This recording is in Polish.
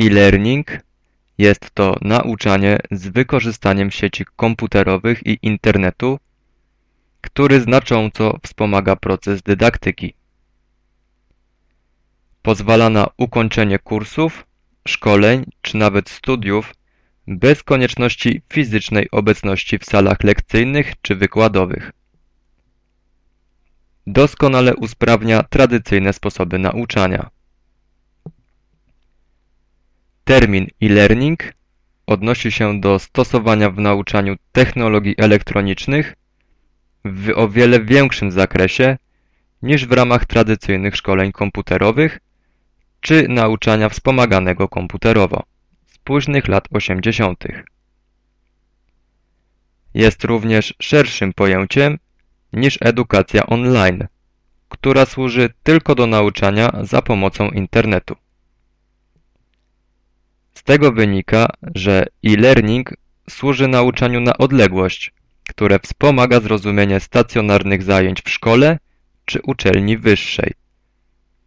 E-learning jest to nauczanie z wykorzystaniem sieci komputerowych i internetu, który znacząco wspomaga proces dydaktyki. Pozwala na ukończenie kursów, szkoleń czy nawet studiów bez konieczności fizycznej obecności w salach lekcyjnych czy wykładowych. Doskonale usprawnia tradycyjne sposoby nauczania. Termin e-learning odnosi się do stosowania w nauczaniu technologii elektronicznych w o wiele większym zakresie niż w ramach tradycyjnych szkoleń komputerowych czy nauczania wspomaganego komputerowo z późnych lat 80. Jest również szerszym pojęciem niż edukacja online, która służy tylko do nauczania za pomocą internetu. Z tego wynika, że e-learning służy nauczaniu na odległość, które wspomaga zrozumienie stacjonarnych zajęć w szkole czy uczelni wyższej.